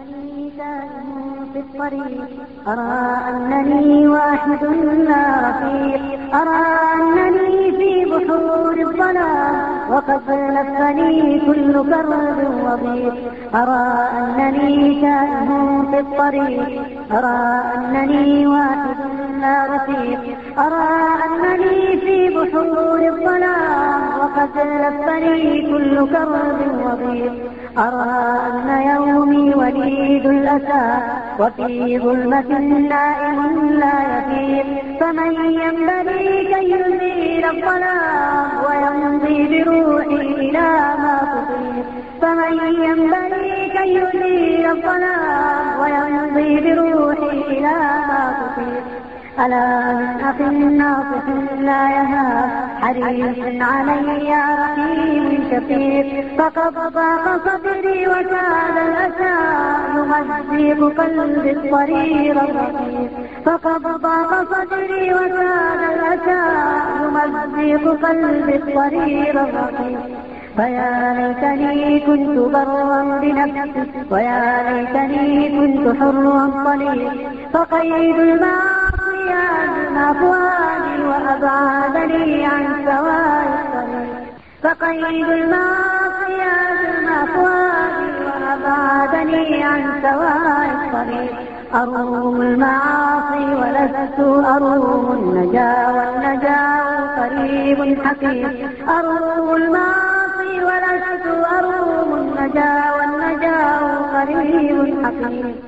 أنني في الطريق أرى أنني واحد لا رفيق أرى أنني في بحور الظلام وقد لفني كل كرب وضيق أرى أنني تائه في الطريق أرى أنني واحد لا رفيق أرى أنني في بحور الظلام وقد لفني كل كرب وضيق أرى أن يومي الأسى وفي ظلمة نائم لا يفيق فمن ينبغي كي يزيل الظلام ويمضي بروحي إلى ما تطيق فمن ينبغي كي يزيل الظلام ويمضي بروحي إلى ما تطيق ألا من أخ ناصح لا يهاب. حريص علي رحيم شفيق فقد ضاق صدري وكاد الأسى يمزق قلبي الطرير الرقيق. فقد ضاق صدري وكاد الأسى يمزق قلبي الطرير الرقيق. فيا ليتني كنت برا بنفسي. ويا ليتني كنت حرا طليق فقيد المعصية أفواني وأبعدني عن سواء الطريق. فقيد المعصية عن سواء الطريق أروم المعاصي ولست أروم النجاة والنجاة قريب حقيق أروم المعاصي ولست أروم النجاة والنجاة قريب حقيق